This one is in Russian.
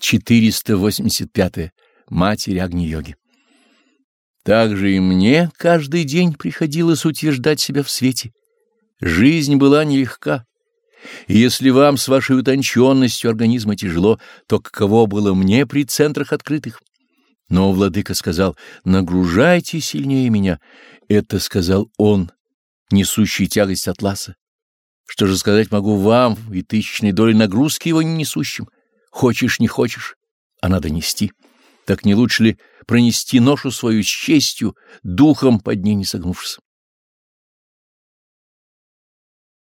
485. Матерь Агни-йоги. Также и мне каждый день приходилось утверждать себя в свете. Жизнь была нелегка. И если вам с вашей утонченностью организма тяжело, то каково было мне при центрах открытых? Но владыка сказал, нагружайте сильнее меня. Это сказал он, несущий тягость атласа. Что же сказать могу вам и тысячной доли нагрузки его не несущим? Хочешь, не хочешь, а надо нести. Так не лучше ли пронести ношу свою с честью, духом под ней не согнувшись?